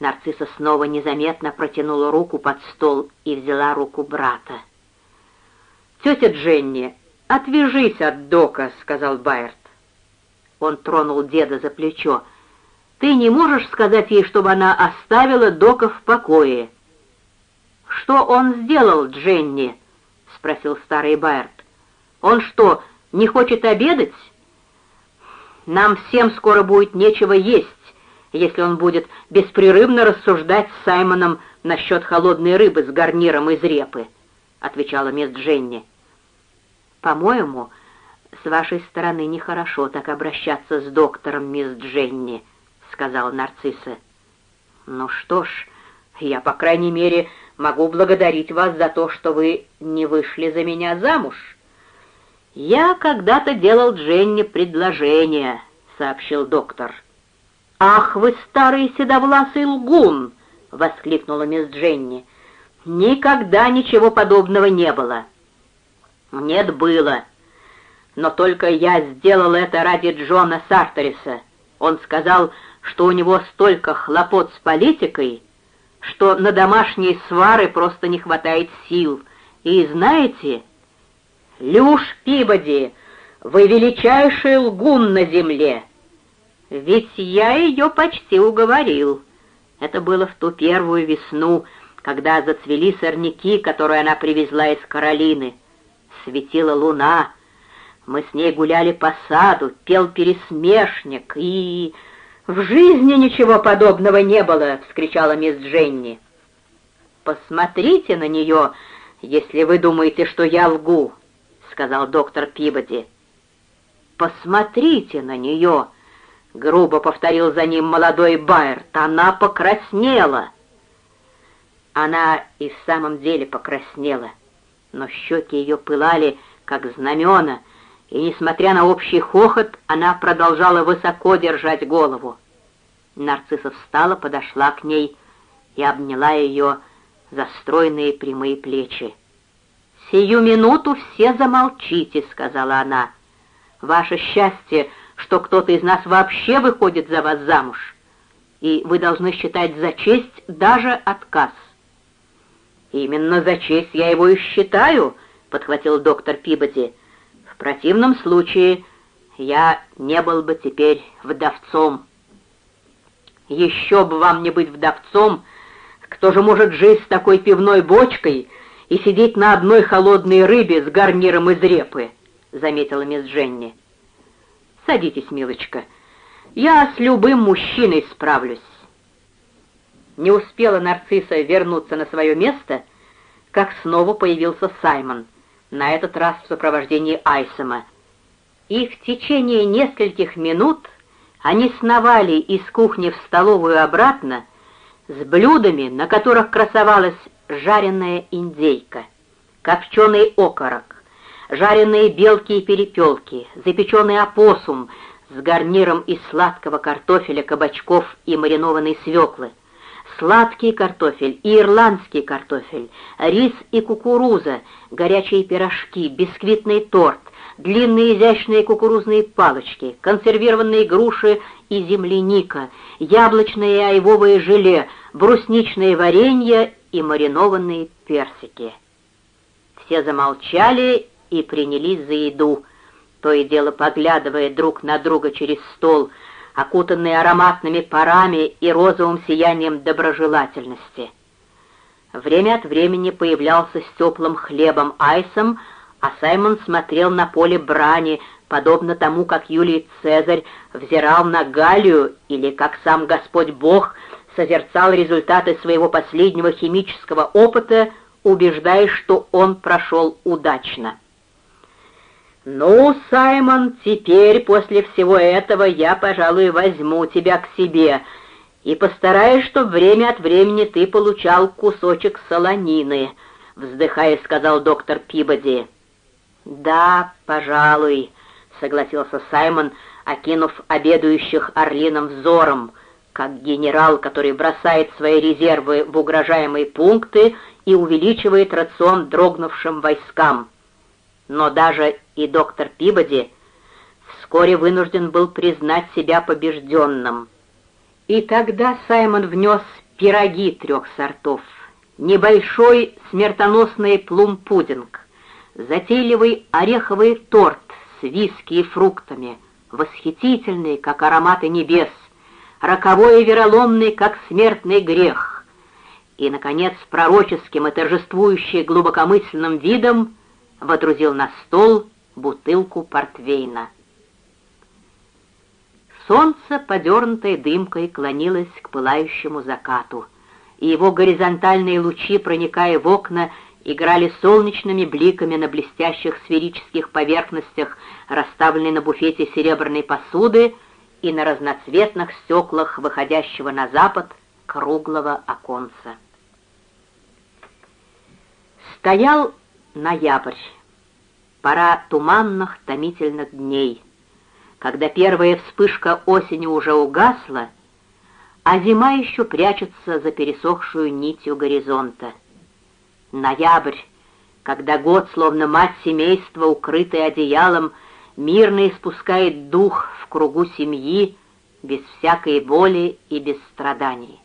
Нарцисса снова незаметно протянула руку под стол и взяла руку брата. «Тетя Дженни, отвяжись от Дока», — сказал Байерт. Он тронул деда за плечо. «Ты не можешь сказать ей, чтобы она оставила Дока в покое?» «Что он сделал, Дженни?» — спросил старый Байерт. «Он что, не хочет обедать?» «Нам всем скоро будет нечего есть, если он будет беспрерывно рассуждать с Саймоном насчет холодной рыбы с гарниром из репы», — отвечала мисс Дженни. «По-моему, с вашей стороны нехорошо так обращаться с доктором, мисс Дженни», — сказала нарцисса. «Ну что ж, я, по крайней мере, могу благодарить вас за то, что вы не вышли за меня замуж». «Я когда-то делал Дженни предложение», — сообщил доктор. «Ах, вы старый седовласый лгун!» — воскликнула мисс Дженни. «Никогда ничего подобного не было». «Нет, было. Но только я сделал это ради Джона Сартериса. Он сказал, что у него столько хлопот с политикой, что на домашние свары просто не хватает сил. И знаете, Люш Пибоди, вы величайший лгун на земле!» Ведь я ее почти уговорил. Это было в ту первую весну, когда зацвели сорняки, которые она привезла из Каролины. Светила луна. Мы с ней гуляли по саду, пел пересмешник, и... «В жизни ничего подобного не было!» — вскричала мисс Дженни. «Посмотрите на нее, если вы думаете, что я лгу», — сказал доктор Пибоди. «Посмотрите на нее!» — грубо повторил за ним молодой Байерт. «Она покраснела!» Она и в самом деле покраснела, но щеки ее пылали, как знамена, и, несмотря на общий хохот, она продолжала высоко держать голову. Нарцисса встала, подошла к ней и обняла ее за стройные прямые плечи. «Сию минуту все замолчите», — сказала она. «Ваше счастье, что кто-то из нас вообще выходит за вас замуж, и вы должны считать за честь даже отказ». «Именно за честь я его и считаю», — подхватил доктор Пибоди. «В противном случае я не был бы теперь вдовцом». «Еще бы вам не быть вдовцом! Кто же может жить с такой пивной бочкой и сидеть на одной холодной рыбе с гарниром из репы?» — заметила мисс Дженни. Садитесь, милочка. Я с любым мужчиной справлюсь. Не успела нарцисса вернуться на свое место, как снова появился Саймон, на этот раз в сопровождении Айсома. И в течение нескольких минут они сновали из кухни в столовую обратно с блюдами, на которых красовалась жареная индейка, копченый окорок, жареные белки и перепелки, запеченный опоссум с гарниром из сладкого картофеля, кабачков и маринованной свеклы, сладкий картофель и ирландский картофель, рис и кукуруза, горячие пирожки, бисквитный торт, длинные изящные кукурузные палочки, консервированные груши и земляника, яблочное и айвовое желе, брусничное варенье и маринованные персики. Все замолчали и принялись за еду, то и дело поглядывая друг на друга через стол, окутанные ароматными парами и розовым сиянием доброжелательности. Время от времени появлялся с теплым хлебом Айсом, а Саймон смотрел на поле брани, подобно тому, как Юлий Цезарь взирал на Галию или как сам Господь Бог созерцал результаты своего последнего химического опыта, убеждаясь, что он прошел удачно. «Ну, Саймон, теперь после всего этого я, пожалуй, возьму тебя к себе и постараюсь, чтобы время от времени ты получал кусочек солонины», — вздыхая, сказал доктор Пибоди. «Да, пожалуй», — согласился Саймон, окинув обедающих орлиным взором, как генерал, который бросает свои резервы в угрожаемые пункты и увеличивает рацион дрогнувшим войскам но даже и доктор Пибоди вскоре вынужден был признать себя побежденным. И тогда Саймон внес пироги трех сортов, небольшой смертоносный плум-пудинг, затейливый ореховый торт с виски и фруктами, восхитительный, как ароматы небес, роковой и вероломный, как смертный грех, и, наконец, пророческим и торжествующий глубокомысленным видом водрузил на стол бутылку портвейна. Солнце, подернутое дымкой, клонилось к пылающему закату, и его горизонтальные лучи, проникая в окна, играли солнечными бликами на блестящих сферических поверхностях, расставленной на буфете серебряной посуды и на разноцветных стеклах выходящего на запад круглого оконца. Стоял ноябрь, пора туманных томительных дней — когда первая вспышка осени уже угасла, а зима еще прячется за пересохшую нитью горизонта. Ноябрь, когда год, словно мать семейства, укрытый одеялом, мирно испускает дух в кругу семьи, без всякой боли и без страданий.